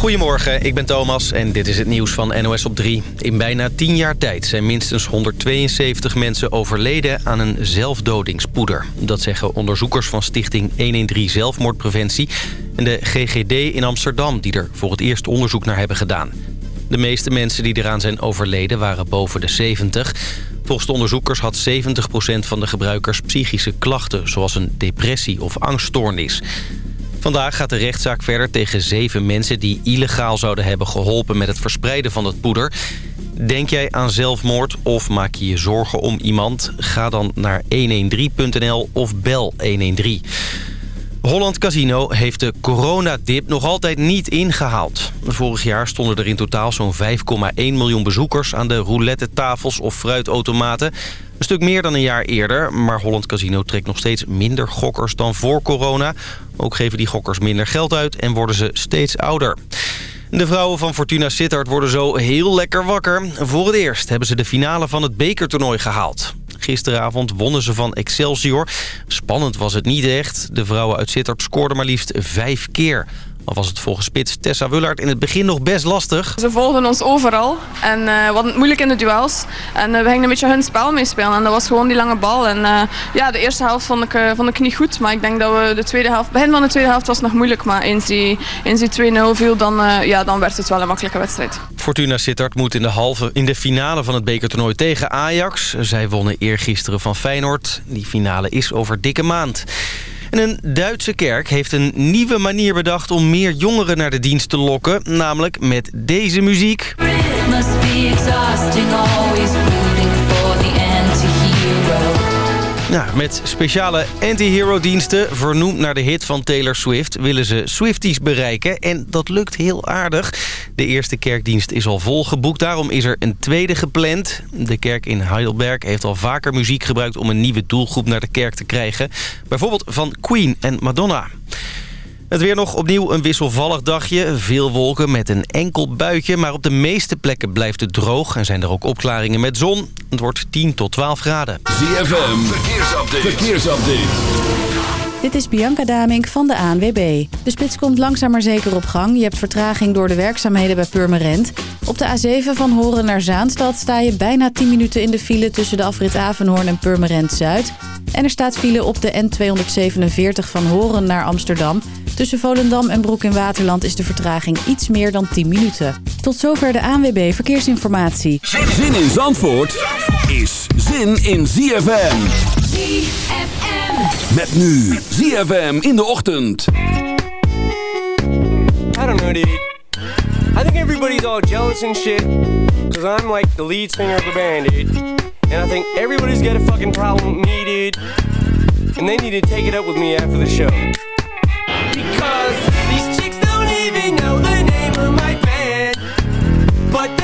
Goedemorgen, ik ben Thomas en dit is het nieuws van NOS op 3. In bijna 10 jaar tijd zijn minstens 172 mensen overleden aan een zelfdodingspoeder. Dat zeggen onderzoekers van stichting 113 Zelfmoordpreventie... en de GGD in Amsterdam die er voor het eerst onderzoek naar hebben gedaan. De meeste mensen die eraan zijn overleden waren boven de 70. Volgens de onderzoekers had 70% van de gebruikers psychische klachten... zoals een depressie of angststoornis. Vandaag gaat de rechtszaak verder tegen zeven mensen... die illegaal zouden hebben geholpen met het verspreiden van het poeder. Denk jij aan zelfmoord of maak je je zorgen om iemand? Ga dan naar 113.nl of bel 113. Holland Casino heeft de coronadip nog altijd niet ingehaald. Vorig jaar stonden er in totaal zo'n 5,1 miljoen bezoekers... aan de roulette-tafels of fruitautomaten. Een stuk meer dan een jaar eerder, maar Holland Casino trekt nog steeds minder gokkers dan voor corona. Ook geven die gokkers minder geld uit en worden ze steeds ouder. De vrouwen van Fortuna Sittard worden zo heel lekker wakker. Voor het eerst hebben ze de finale van het bekertoernooi gehaald. Gisteravond wonnen ze van Excelsior. Spannend was het niet echt. De vrouwen uit Sittard scoorden maar liefst vijf keer. Al was het volgens spits Tessa Wullard in het begin nog best lastig. Ze volgden ons overal en uh, we hadden het moeilijk in de duels. En uh, we gingen een beetje hun spel meespelen en dat was gewoon die lange bal. En uh, ja, de eerste helft vond ik, vond ik niet goed, maar ik denk dat we de tweede helft... begin van de tweede helft was nog moeilijk, maar eens die, eens die 2-0 viel, dan, ja, dan werd het wel een makkelijke wedstrijd. Fortuna Sittard moet in de, halve, in de finale van het bekertoernooi tegen Ajax. Zij wonnen eergisteren van Feyenoord. Die finale is over dikke maand. En een Duitse kerk heeft een nieuwe manier bedacht om meer jongeren naar de dienst te lokken. Namelijk met deze muziek. Met speciale anti-hero diensten, vernoemd naar de hit van Taylor Swift... willen ze Swifties bereiken en dat lukt heel aardig. De eerste kerkdienst is al volgeboekt, daarom is er een tweede gepland. De kerk in Heidelberg heeft al vaker muziek gebruikt... om een nieuwe doelgroep naar de kerk te krijgen. Bijvoorbeeld van Queen en Madonna. Het weer nog opnieuw een wisselvallig dagje. Veel wolken met een enkel buitje. Maar op de meeste plekken blijft het droog. En zijn er ook opklaringen met zon. Het wordt 10 tot 12 graden. ZFM, verkeersupdate. verkeersupdate. Dit is Bianca Damink van de ANWB. De spits komt langzaam maar zeker op gang. Je hebt vertraging door de werkzaamheden bij Purmerend. Op de A7 van Horen naar Zaanstad sta je bijna 10 minuten in de file... tussen de afrit Avenhoorn en Purmerend Zuid. En er staat file op de N247 van Horen naar Amsterdam... Tussen Volendam en Broek in Waterland is de vertraging iets meer dan 10 minuten. Tot zover de ANWB Verkeersinformatie. Zin in Zandvoort is zin in ZFM. ZFM. Met nu ZFM in de ochtend. I don't know, dude. I think everybody's all jealous and shit. Cause I'm like the lead singer of the band, dude. And I think everybody's got a fucking problem with me, dude. And they need to take it up with me after the show. Because these chicks don't even know the name of my band But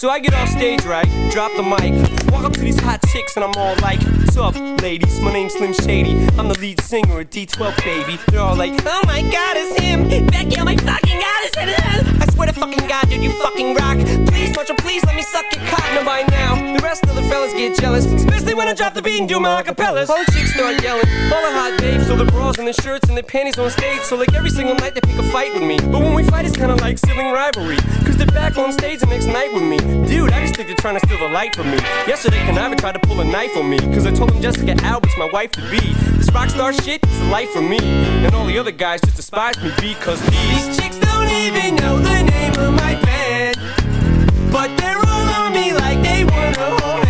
So I get off stage right, drop the mic. Walk up to these hot chicks and I'm all like What's up ladies, my name's Slim Shady. I'm the lead singer at D12 baby. They're all like, oh my god it's him. Becky, oh my fucking god it's him. I swear to fucking god dude you fucking rock. Please Marshall, please let me suck your cock. Now get jealous Especially when I drop the beat and do my acapellas All the chicks start yelling, all the hot babes So the bras and the shirts and the panties on stage. So like every single night they pick a fight with me. But when we fight it's kinda like sibling rivalry Cause they're back on stage the next night with me. Dude, I just think they're trying to steal the light from me. Yesterday Canava tried to pull a knife on me Cause I told him Jessica Albert's my wife to be. This rock star shit is the life for me And all the other guys just despise me because these, these chicks don't even know the name of my band. But they're all on me like they wanna hold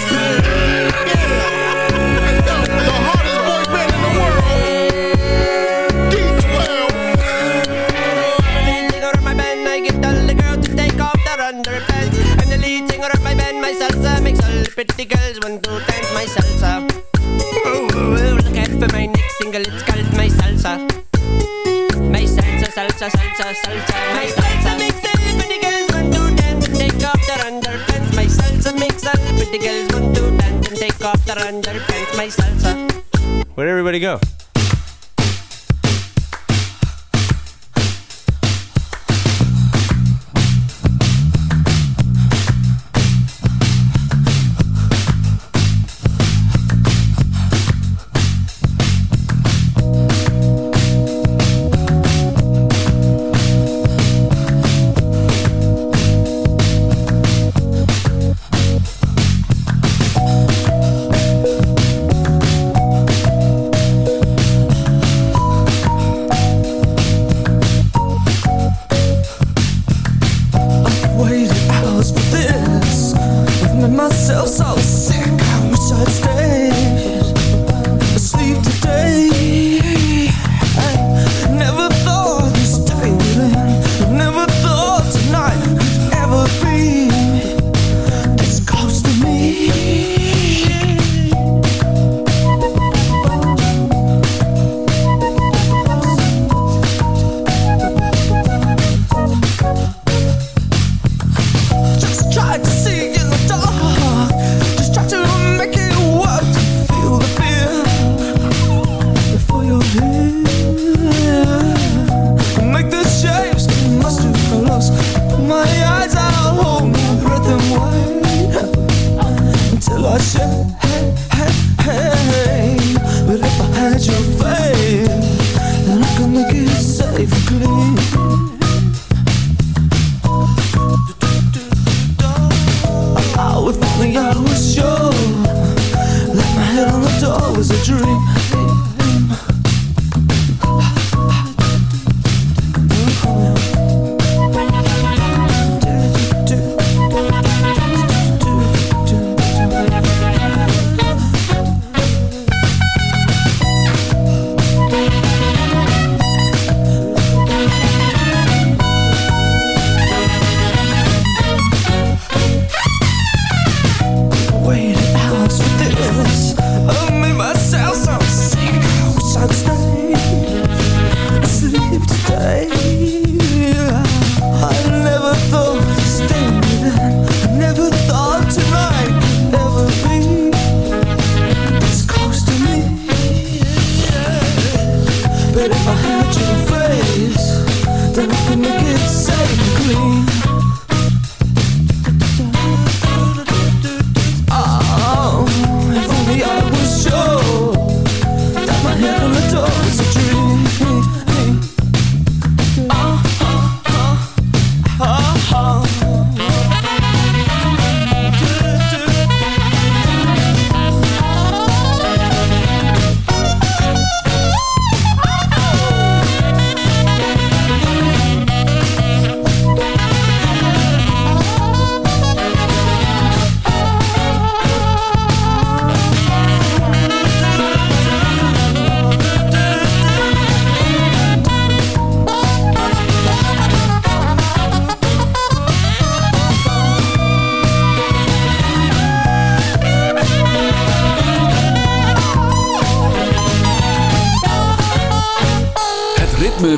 Pretty girls want to dance my salsa. Oh, look out for my next single, it's called my salsa. My salsa, salsa, salsa, salsa, my salsa makes all the pretty girls want to dance and take off their underpants. My salsa makes all the pretty girls want to dance and take off their underpants. My salsa. Where'd everybody go?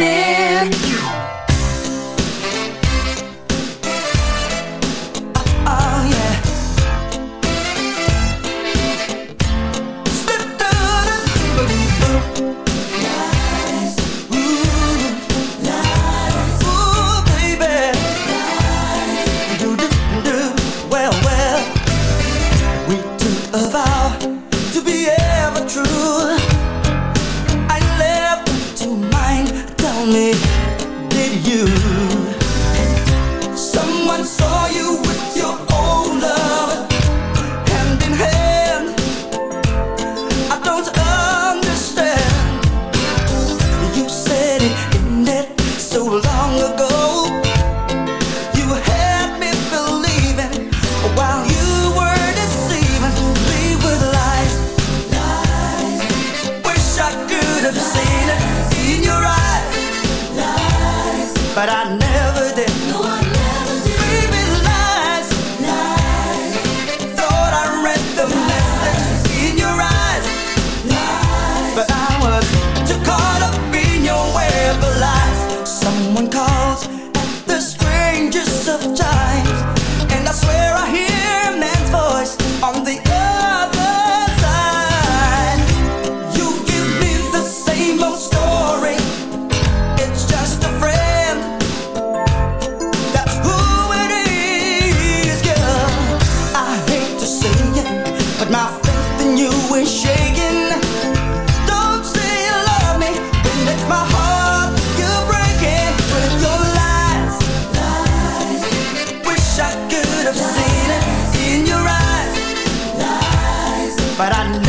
happening. But I never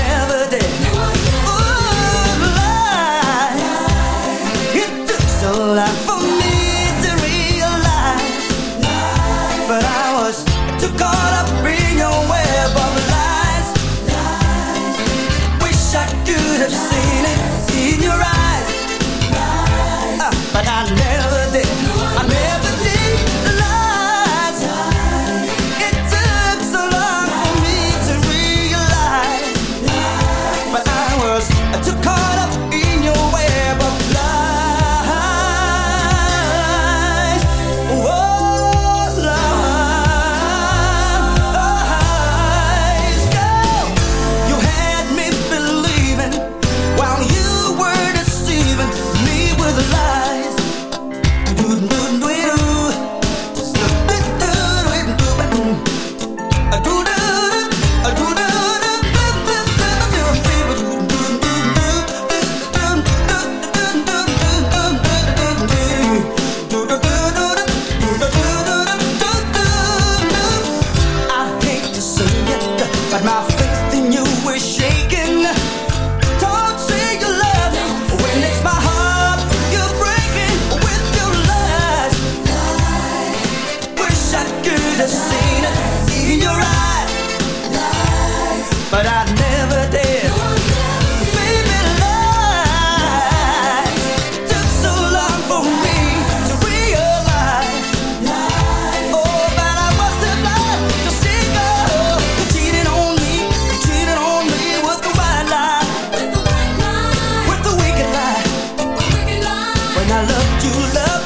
you love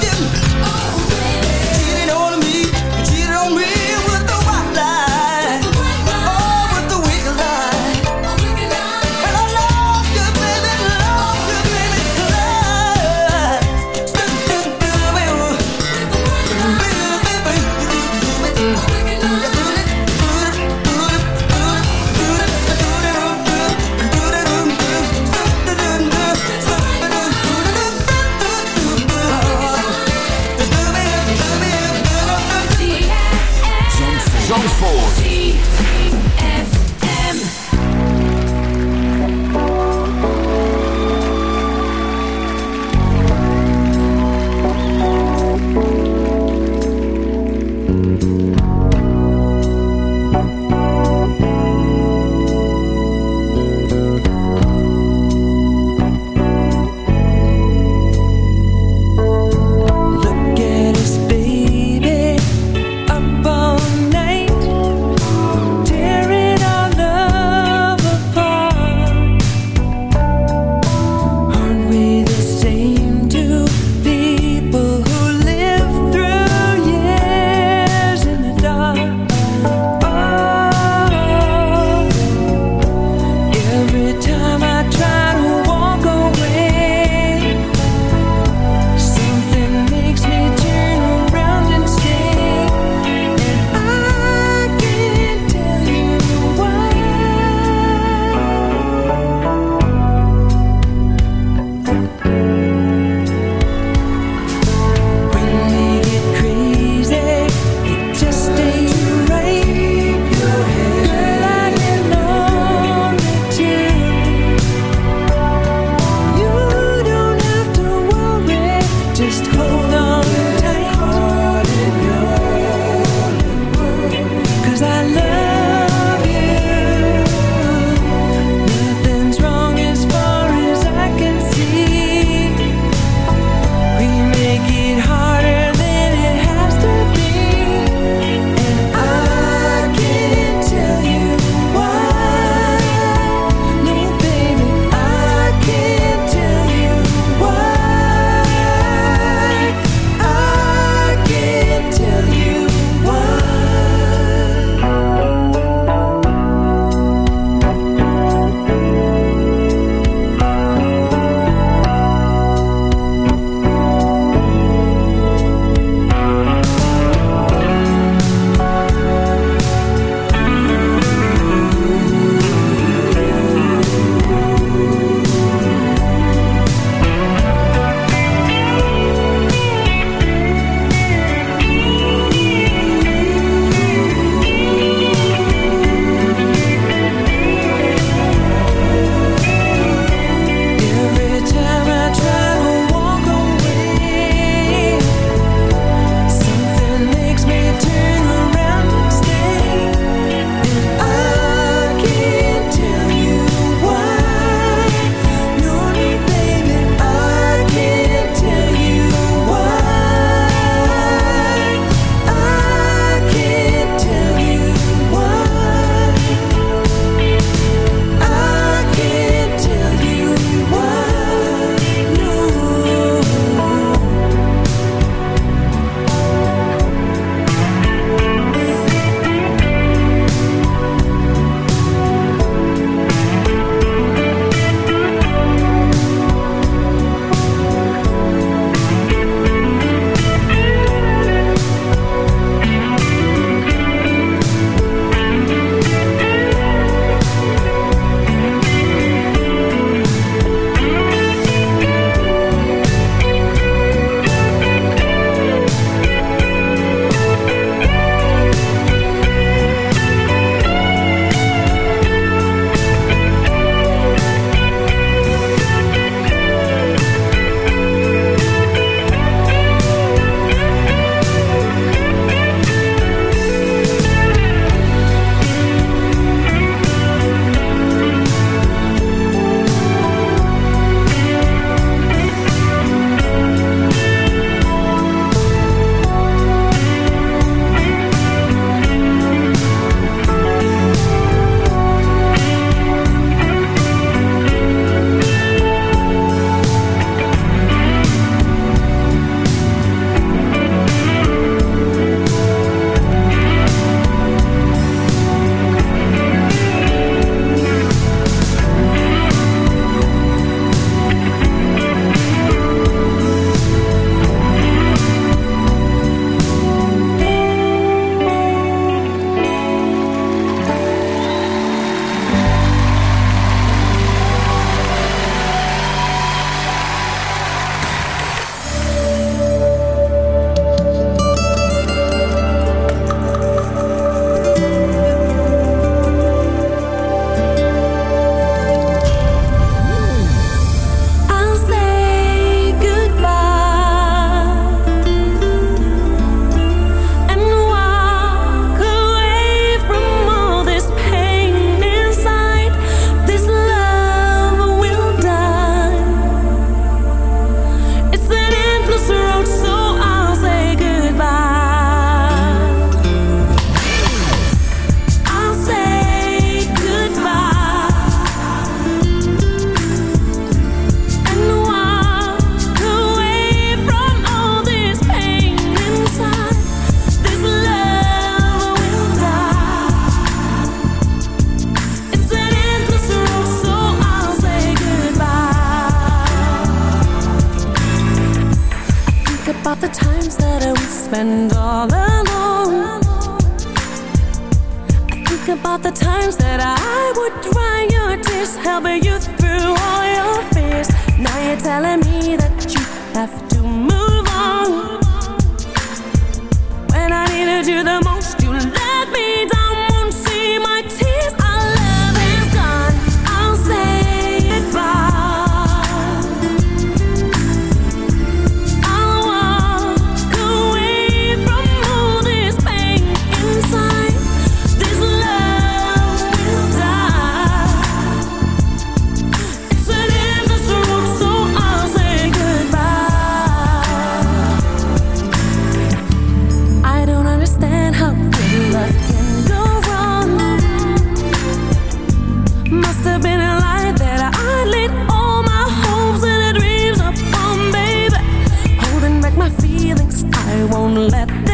let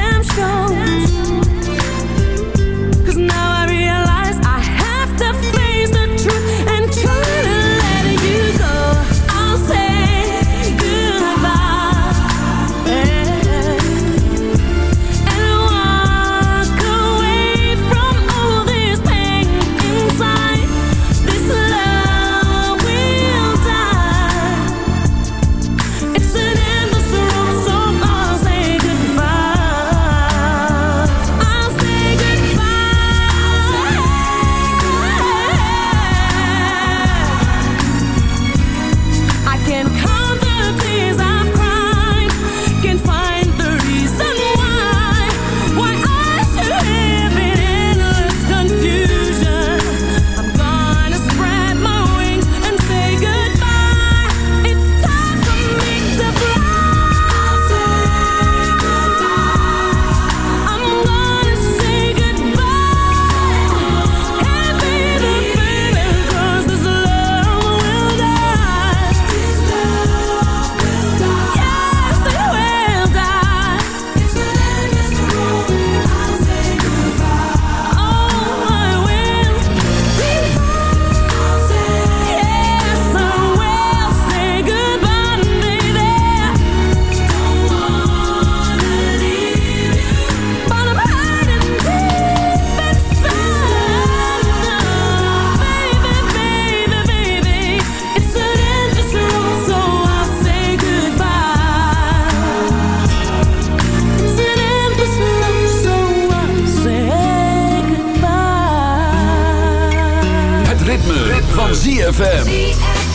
ritme, van ZFM.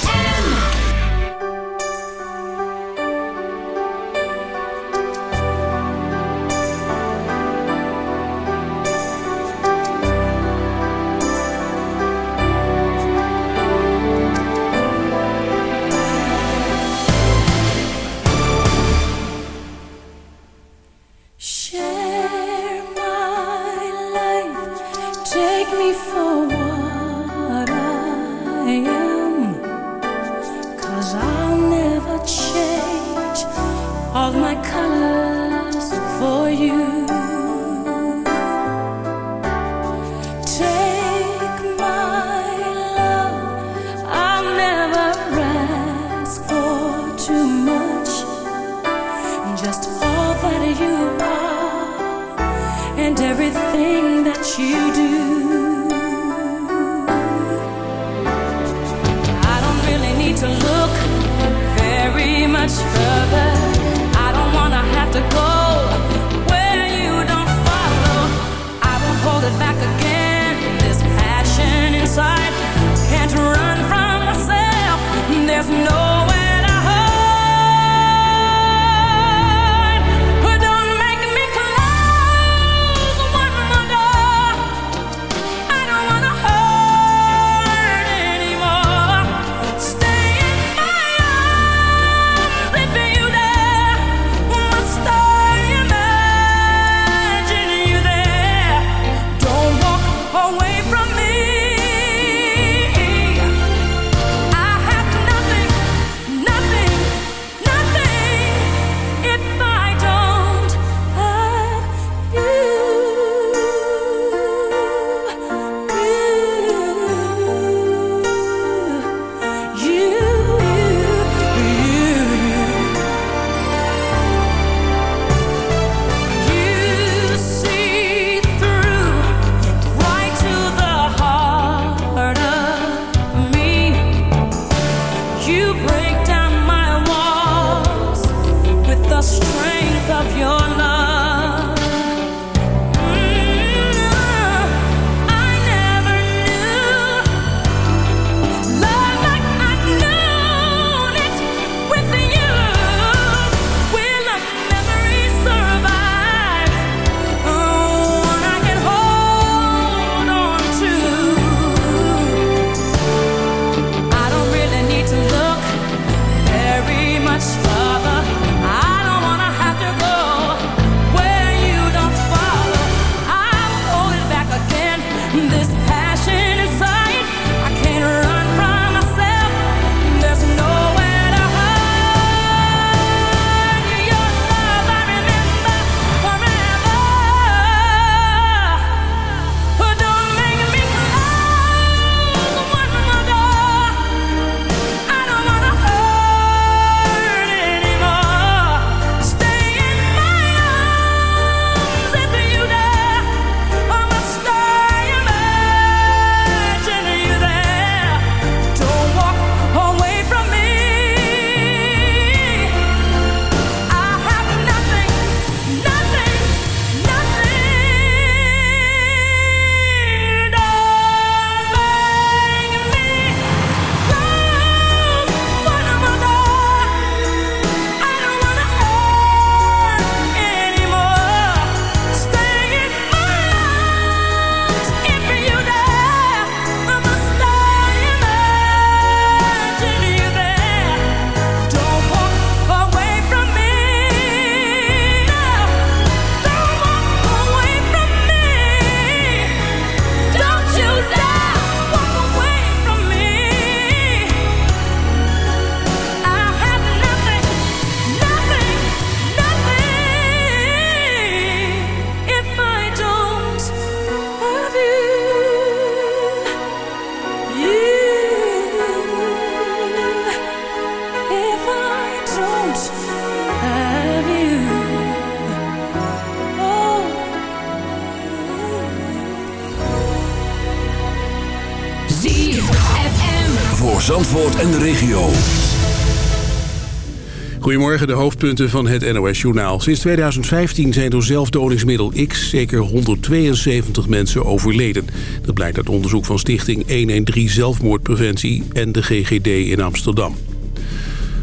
De hoofdpunten van het NOS-journaal. Sinds 2015 zijn door zelfdoningsmiddel X zeker 172 mensen overleden. Dat blijkt uit onderzoek van stichting 113 Zelfmoordpreventie en de GGD in Amsterdam.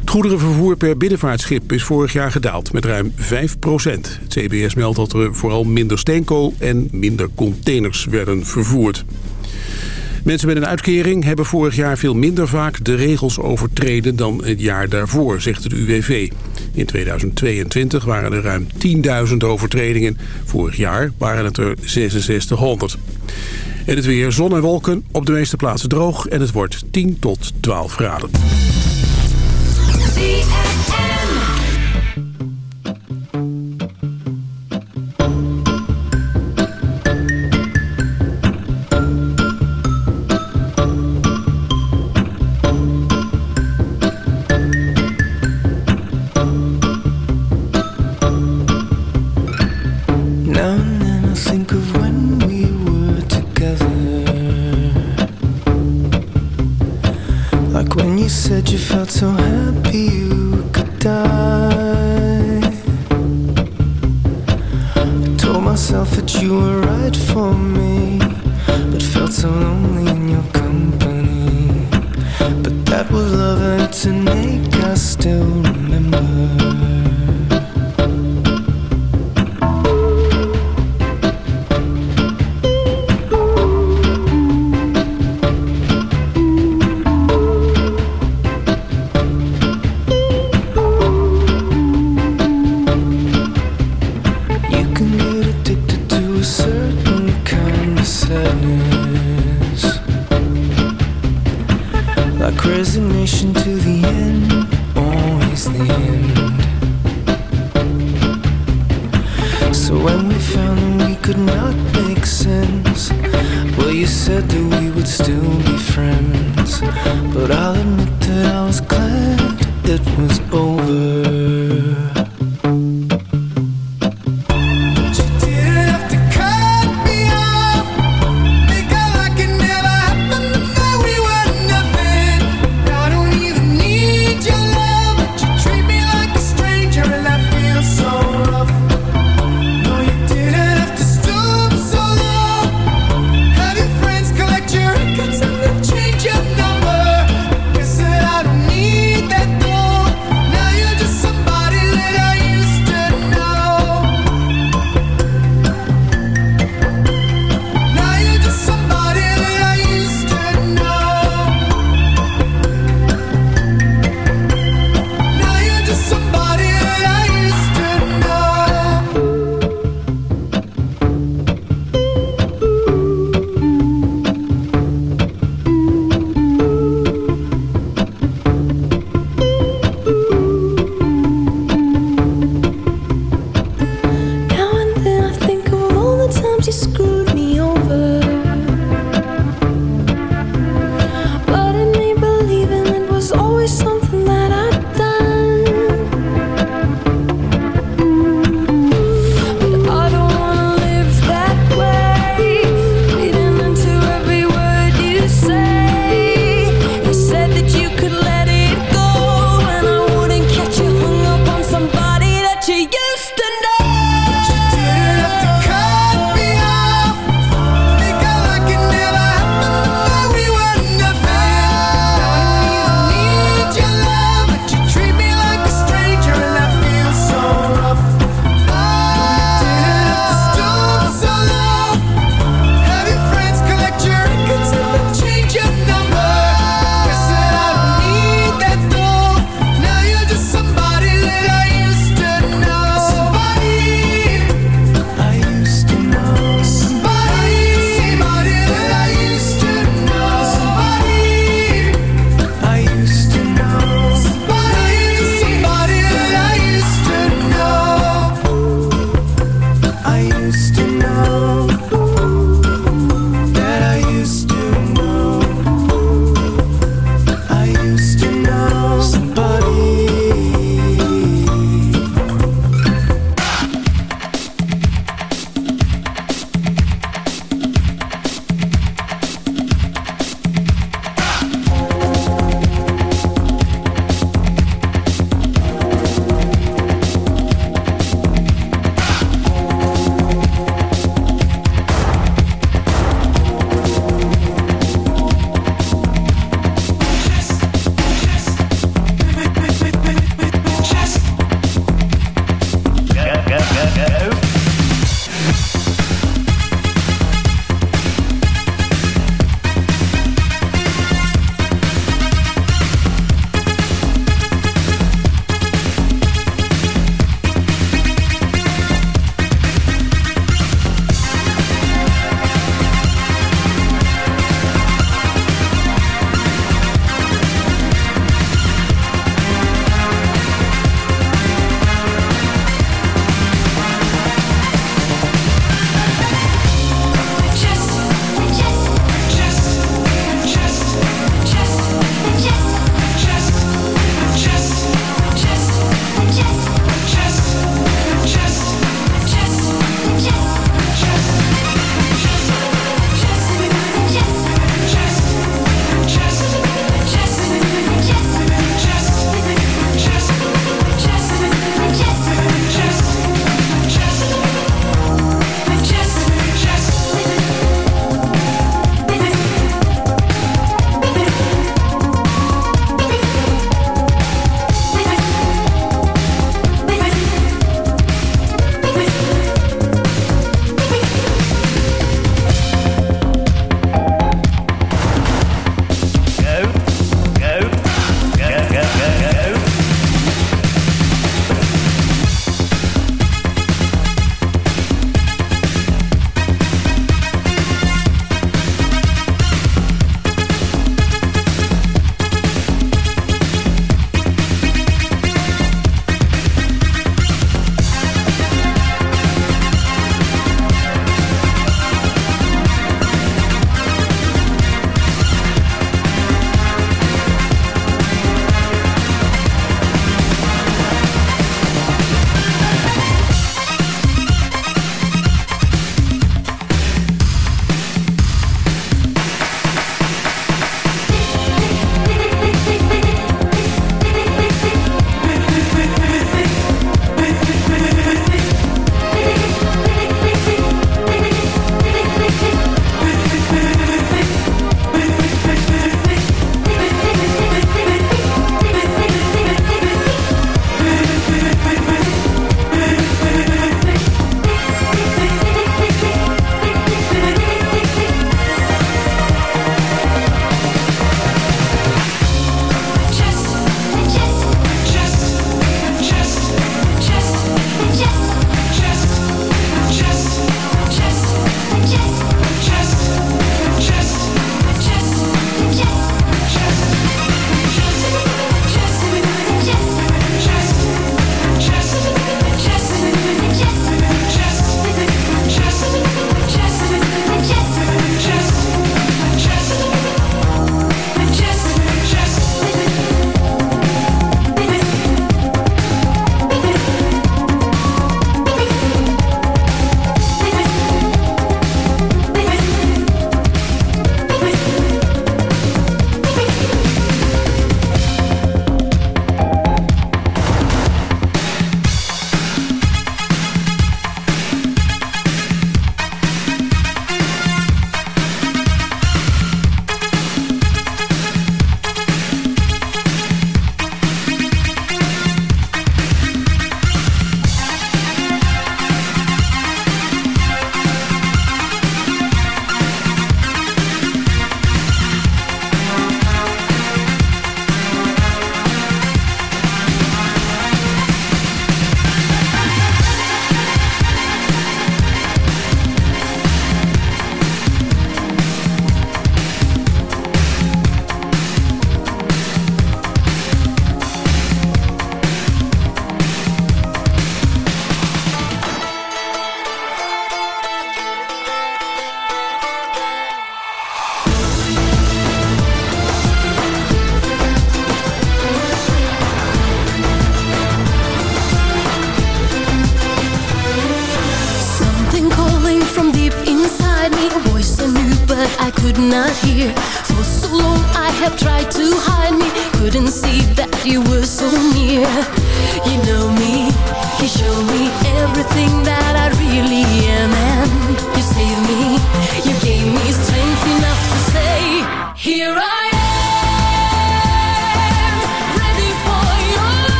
Het goederenvervoer per binnenvaartschip is vorig jaar gedaald met ruim 5 procent. Het CBS meldt dat er vooral minder steenkool en minder containers werden vervoerd. Mensen met een uitkering hebben vorig jaar veel minder vaak de regels overtreden dan het jaar daarvoor, zegt de UWV. In 2022 waren er ruim 10.000 overtredingen. Vorig jaar waren het er 6600. En het weer zon en wolken, op de meeste plaatsen droog en het wordt 10 tot 12 graden.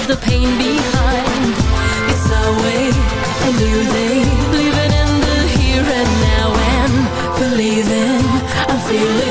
of the pain behind. It's our way, a new day, living in the here and now and believing I'm feeling.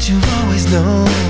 but you've always known.